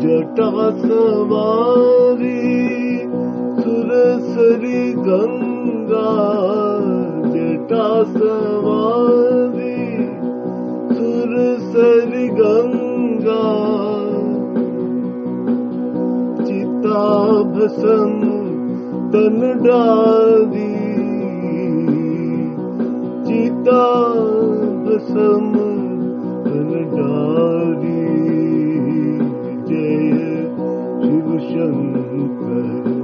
ਜਟਾਸ ਮਾਰੀ ਸੁਰਸਰੀ ਗੰਗਾ ਜਟਾਸ ਮਾਰੀ ਸੁਰਸਰੀ ਗੰਗਾ ਚਿਤਾ ਭਸਮ ਤਨ ਡਾਦੀ ਚਿਤਾ ਭਸਮ ਤਨ ਡਾਦੀ ocean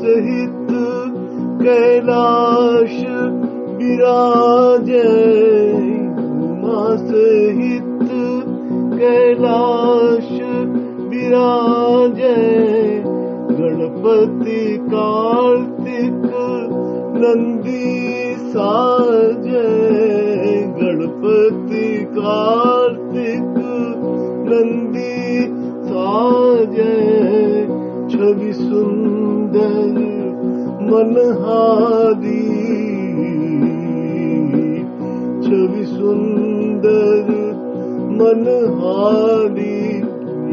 सहित कैलाश विराजे उमा सहित कैलाश विराजे गणपति कार्तिक, नंदी साजे, गणपति कार्तिक, नंदी साजे। छवि सुंदर, मनहारी। छवि सुंदर, मनहारी।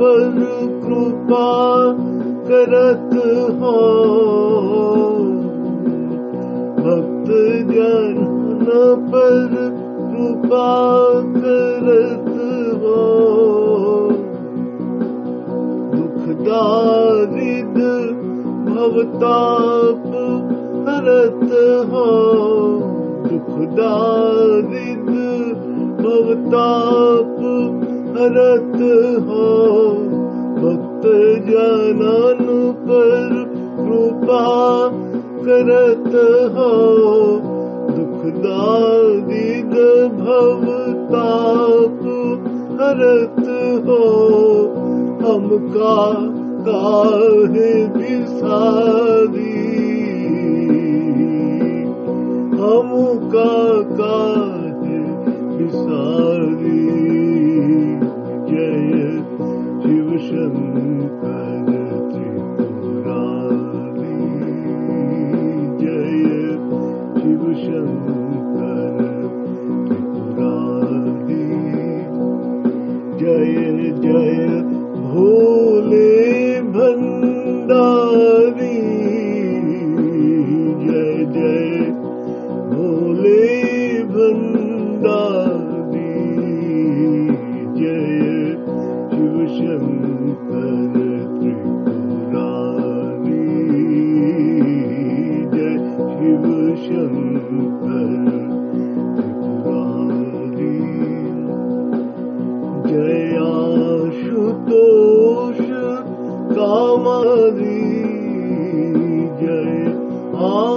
पर कृपा करत हो भक्त जन पर कृपा करत हो दुख दारिद भवताप हरत हो दुख दारिद भवताप हरत हो, भक्त जनन पर कृपा करत हो। दुख दारिद भवताप हरत हो। हमका काहे बिसारी जय जय भोले Oh.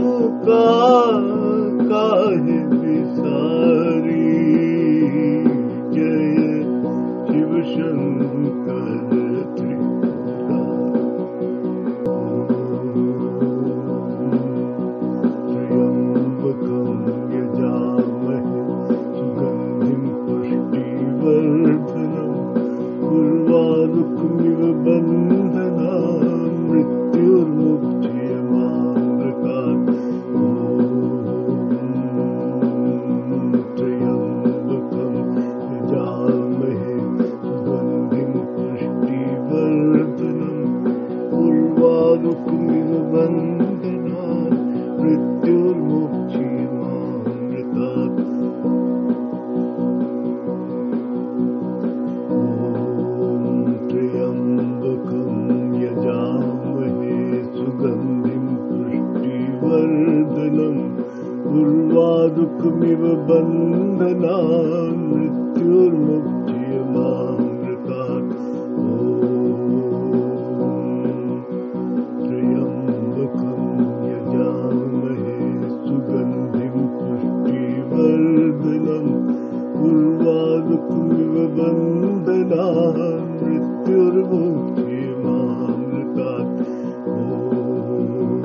muka. मुक्तिमिव बन्धनान्